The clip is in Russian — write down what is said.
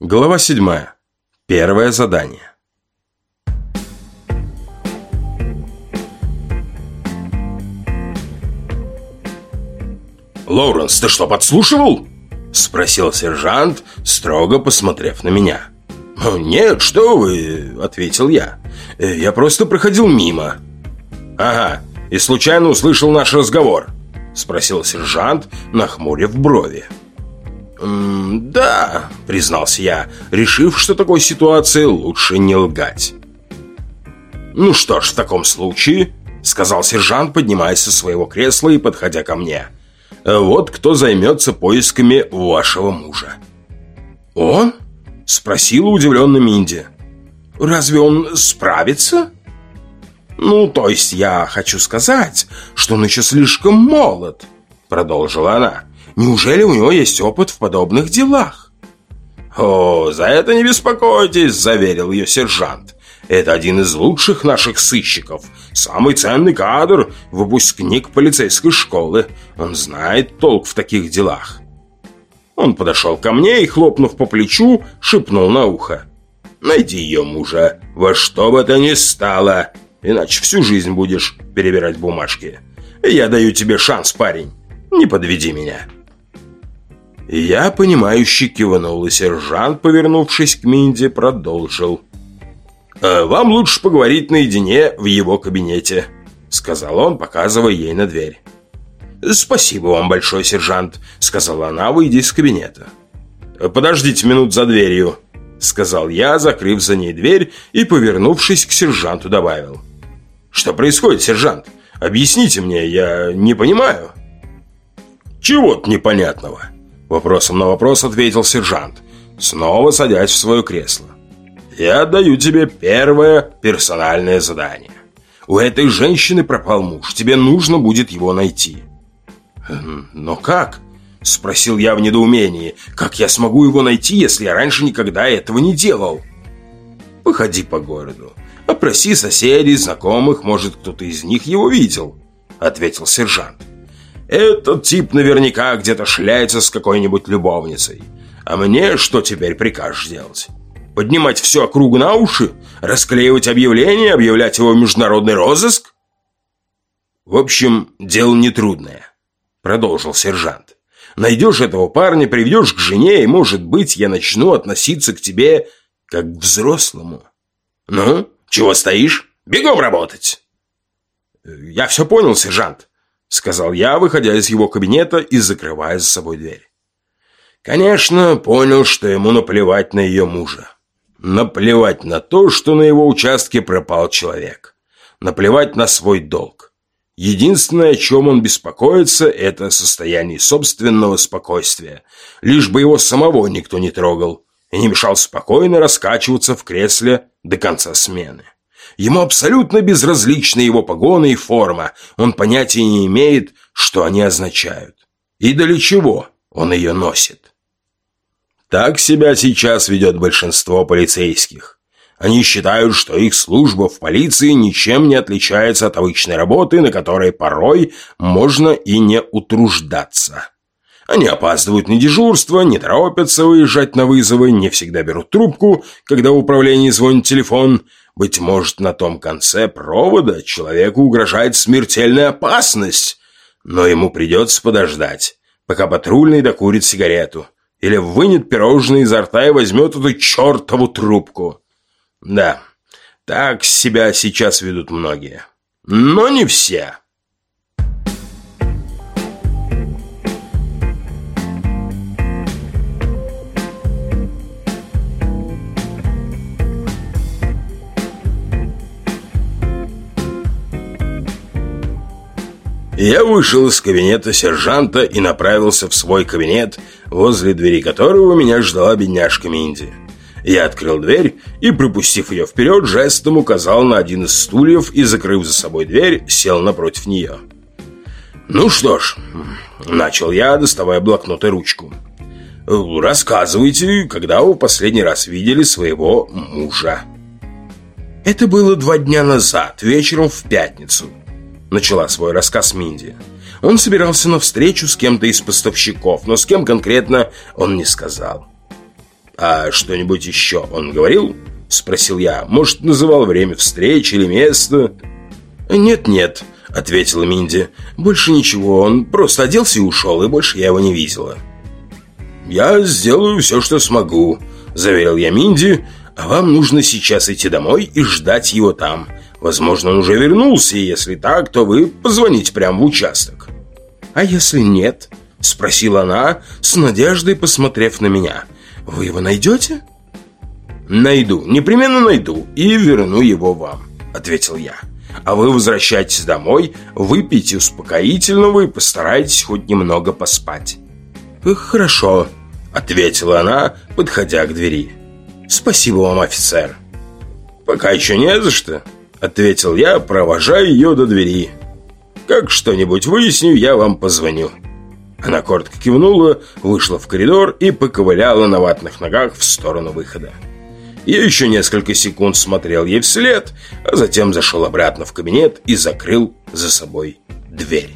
Глава 7. Первое задание. «Лоуренс, ты что, подслушивал?» Спросил сержант, строго посмотрев на меня. «Нет, что вы», — ответил я. «Я просто проходил мимо». «Ага, и случайно услышал наш разговор?» Спросил сержант, нахмурив брови. «Да», — признался я, решив, что такой ситуации лучше не лгать. «Ну что ж, в таком случае», — сказал сержант, поднимаясь со своего кресла и подходя ко мне. «Вот кто займется поисками вашего мужа». «Он?» — спросила удивленно Минди. «Разве он справится?» «Ну, то есть я хочу сказать, что он еще слишком молод», — продолжила она. Неужели у него есть опыт в подобных делах? «О, за это не беспокойтесь», – заверил ее сержант. «Это один из лучших наших сыщиков. Самый ценный кадр, выпускник полицейской школы. Он знает толк в таких делах». Он подошел ко мне и, хлопнув по плечу, шепнул на ухо. «Найди ее мужа, во что бы то ни стало, иначе всю жизнь будешь перебирать бумажки. Я даю тебе шанс, парень, не подведи меня». Я, понимающе кивнул, и сержант, повернувшись к Минде, продолжил. «Э, «Вам лучше поговорить наедине в его кабинете», — сказал он, показывая ей на дверь. «Спасибо вам большое, сержант», — сказала она, выйдя из кабинета. «Подождите минут за дверью», — сказал я, закрыв за ней дверь и, повернувшись к сержанту, добавил. «Что происходит, сержант? Объясните мне, я не понимаю». «Чего-то непонятного», Вопросом на вопрос ответил сержант, снова садясь в свое кресло. «Я отдаю тебе первое персональное задание. У этой женщины пропал муж, тебе нужно будет его найти». «Эм, «Но как?» – спросил я в недоумении. «Как я смогу его найти, если я раньше никогда этого не делал?» «Походи по городу, опроси соседей, знакомых, может, кто-то из них его видел», – ответил сержант. Этот тип наверняка где-то шляется с какой-нибудь любовницей. А мне что теперь прикажешь делать? Поднимать всю округу на уши? Расклеивать объявления, объявлять его в международный розыск? В общем, дело нетрудное, продолжил сержант. Найдешь этого парня, приведешь к жене, и, может быть, я начну относиться к тебе как к взрослому. Ну, чего стоишь? Бегом работать! Я все понял, сержант, Сказал я, выходя из его кабинета и закрывая за собой дверь. Конечно, понял, что ему наплевать на ее мужа. Наплевать на то, что на его участке пропал человек. Наплевать на свой долг. Единственное, о чем он беспокоится, это состояние собственного спокойствия. Лишь бы его самого никто не трогал и не мешал спокойно раскачиваться в кресле до конца смены. Ему абсолютно безразличны его погоны и форма. Он понятия не имеет, что они означают. И для чего он ее носит. Так себя сейчас ведет большинство полицейских. Они считают, что их служба в полиции ничем не отличается от обычной работы, на которой порой можно и не утруждаться. Они опаздывают на дежурство, не торопятся выезжать на вызовы, не всегда берут трубку, когда в управлении звонит телефон – быть может, на том конце провода человеку угрожает смертельная опасность, но ему придется подождать, пока патрульный докурит сигарету или вынет пирожное изо рта и возьмет эту чертову трубку. Да, так себя сейчас ведут многие. Но не все. Я вышел из кабинета сержанта и направился в свой кабинет, возле двери которого меня ждала бедняжка Минди. Я открыл дверь и, пропустив ее вперед, жестом указал на один из стульев и, закрыв за собой дверь, сел напротив нее. «Ну что ж», — начал я, доставая блокнот и ручку. «Рассказывайте, когда вы последний раз видели своего мужа?» Это было два дня назад, вечером в пятницу. Начала свой рассказ Минди. Он собирался на встречу с кем-то из поставщиков, но с кем конкретно он не сказал. «А что-нибудь еще он говорил?» – спросил я. «Может, называл время встречи или место?» «Нет-нет», – ответила Минди. «Больше ничего, он просто оделся и ушел, и больше я его не видела». «Я сделаю все, что смогу», – заверил я Минди. «А вам нужно сейчас идти домой и ждать его там. Возможно, он уже вернулся, и если так, то вы позвоните прямо в участок». «А если нет?» – спросила она, с надеждой посмотрев на меня. «Вы его найдете?» «Найду, непременно найду и верну его вам», – ответил я. «А вы возвращайтесь домой, выпейте успокоительного и постарайтесь хоть немного поспать». «Хорошо», – ответила она, подходя к двери. «Спасибо вам, офицер». «Пока еще не за что», – ответил я, провожая ее до двери. «Как что-нибудь выясню, я вам позвоню». Она коротко кивнула, вышла в коридор и поковыляла на ватных ногах в сторону выхода. Я еще несколько секунд смотрел ей вслед, а затем зашел обратно в кабинет и закрыл за собой дверь.